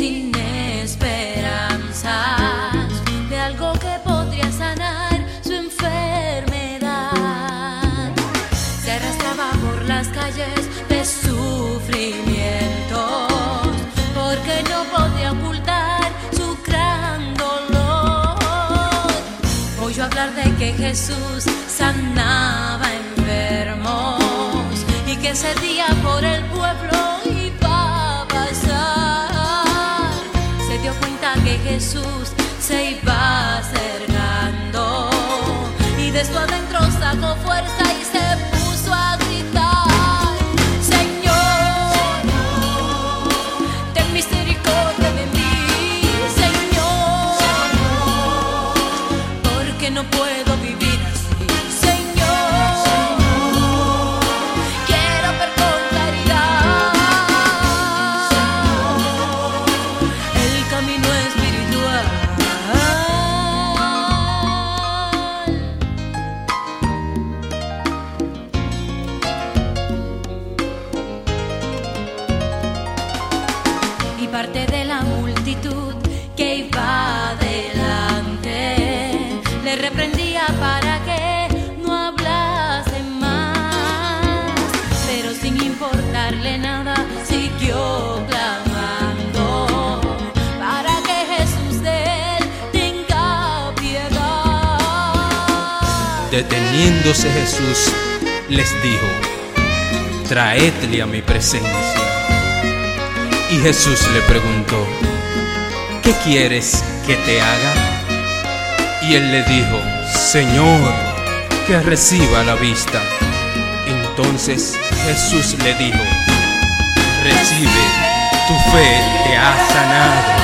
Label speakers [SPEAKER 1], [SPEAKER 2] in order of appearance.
[SPEAKER 1] sin esperanzas de algo que podría sanar su enfermedad. Se arrastraba por las calles de sufrimientos porque no podía ocultar su gran dolor. Oyó hablar de que Jesús sanaba enfermos y que se día por el pueblo. Jesús se iba acercando y de su adentro sacó fuerza y se parte de la multitud que iba adelante le reprendía para que no hablase más, pero sin importarle nada siguió clamando para que Jesús de él tenga piedad.
[SPEAKER 2] Deteniéndose Jesús, les dijo, traedle a mi presencia. Y Jesús le preguntó, ¿qué quieres que te haga? Y él le dijo, Señor, que reciba la vista. Entonces Jesús le dijo, recibe, tu fe te ha sanado.